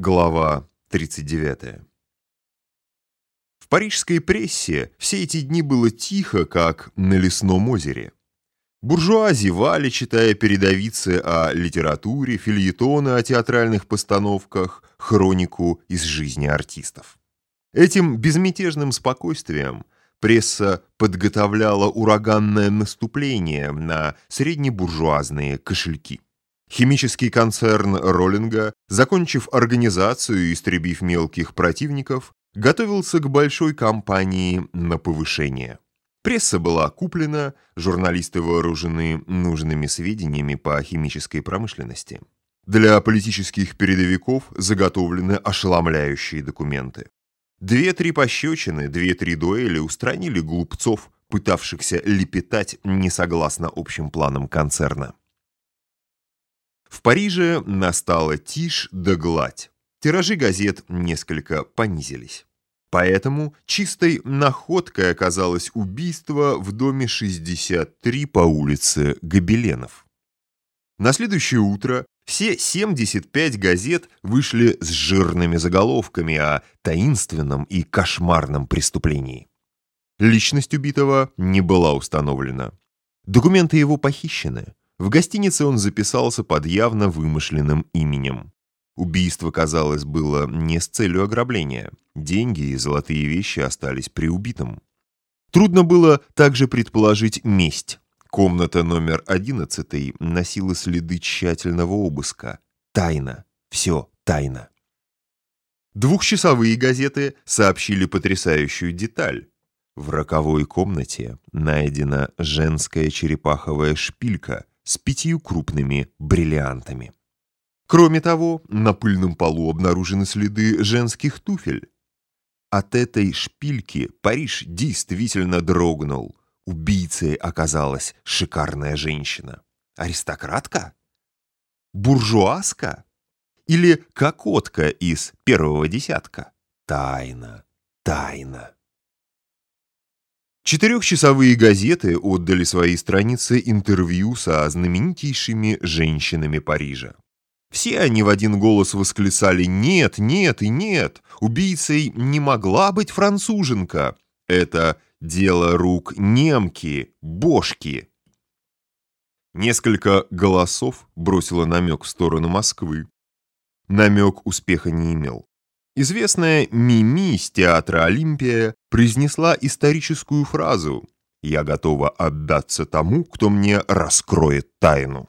Глава 39 В парижской прессе все эти дни было тихо, как на лесном озере. Буржуа зевали, читая передовицы о литературе, фильетоны о театральных постановках, хронику из жизни артистов. Этим безмятежным спокойствием пресса подготовляла ураганное наступление на среднебуржуазные кошельки. Химический концерн Роллинга, закончив организацию и истребив мелких противников, готовился к большой кампании на повышение. Пресса была куплена, журналисты вооружены нужными сведениями по химической промышленности. Для политических передовиков заготовлены ошеломляющие документы. Две-три пощечины, две-три дуэли устранили глупцов, пытавшихся лепетать несогласно общим планам концерна. В Париже настала тишь да гладь. Тиражи газет несколько понизились. Поэтому чистой находкой оказалось убийство в доме 63 по улице Гобеленов. На следующее утро все 75 газет вышли с жирными заголовками о таинственном и кошмарном преступлении. Личность убитого не была установлена. Документы его похищены. В гостинице он записался под явно вымышленным именем. Убийство, казалось, было не с целью ограбления. Деньги и золотые вещи остались при убитом. Трудно было также предположить месть. Комната номер 11 носила следы тщательного обыска. Тайна. Все тайна. Двухчасовые газеты сообщили потрясающую деталь. В роковой комнате найдена женская черепаховая шпилька с пятью крупными бриллиантами. Кроме того, на пыльном полу обнаружены следы женских туфель. От этой шпильки Париж действительно дрогнул. Убийцей оказалась шикарная женщина. Аристократка? Буржуазка? Или кокотка из первого десятка? Тайна, тайна. Четырехчасовые газеты отдали свои страницы интервью со знаменитейшими женщинами Парижа. Все они в один голос восклицали «Нет, нет и нет! Убийцей не могла быть француженка! Это дело рук немки, бошки!» Несколько голосов бросило намек в сторону Москвы. Намек успеха не имел. Известная Мими из театра «Олимпия» произнесла историческую фразу «Я готова отдаться тому, кто мне раскроет тайну».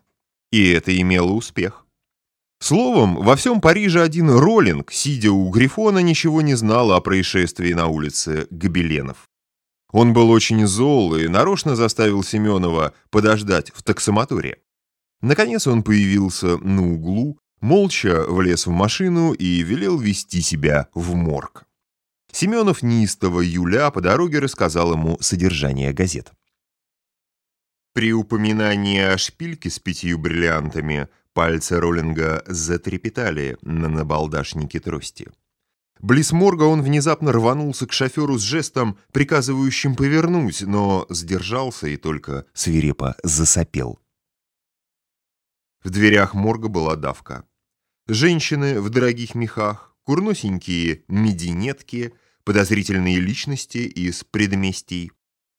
И это имело успех. Словом, во всем Париже один Роллинг, сидя у Грифона, ничего не знал о происшествии на улице Гобеленов. Он был очень зол и нарочно заставил Семенова подождать в таксомоторе. Наконец он появился на углу, молча влез в машину и велел вести себя в морг. Семенов неистово Юля по дороге рассказал ему содержание газет. При упоминании о шпильке с пятью бриллиантами пальцы Роллинга затрепетали на набалдашнике трости. Близ морга он внезапно рванулся к шоферу с жестом, приказывающим повернуть, но сдержался и только свирепо засопел. В дверях морга была давка. Женщины в дорогих мехах, курносенькие мединетки, подозрительные личности из предместий,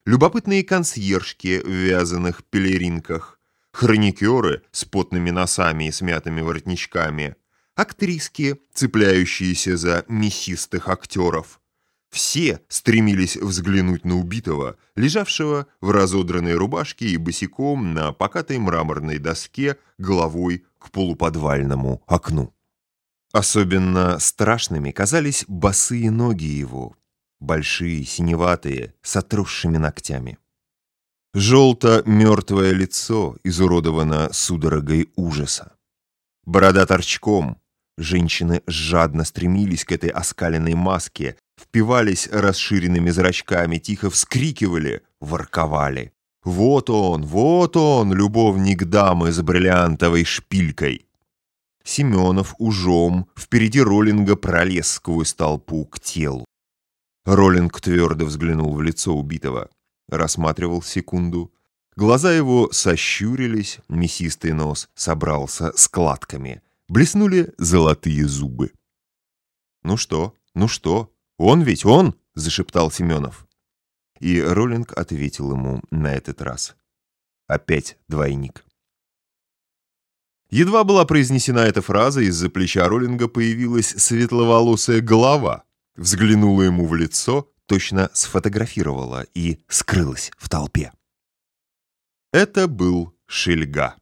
любопытные консьержки в вязаных пелеринках, хроникеры с потными носами и смятыми воротничками, актриски, цепляющиеся за мясистых актеров. Все стремились взглянуть на убитого, лежавшего в разодранной рубашке и босиком на покатой мраморной доске головой к полуподвальному окну. Особенно страшными казались босые ноги его, большие, синеватые, с отросшими ногтями. Желто-мертвое лицо изуродовано судорогой ужаса. Борода торчком. Женщины жадно стремились к этой оскаленной маске, впивались расширенными зрачками, тихо вскрикивали, ворковали. Вот он, вот он, любовник дамы с бриллиантовой шпилькой. Семенов ужом впереди Роллинга пролез сквозь толпу к телу. Роллинг твердо взглянул в лицо убитого, рассматривал секунду. Глаза его сощурились, мясистый нос собрался складками, блеснули золотые зубы. «Ну что? Ну что? Он ведь он!» — зашептал Семенов. И Роллинг ответил ему на этот раз. Опять двойник. Едва была произнесена эта фраза, из-за плеча Роллинга появилась светловолосая голова, взглянула ему в лицо, точно сфотографировала и скрылась в толпе. Это был Шельга.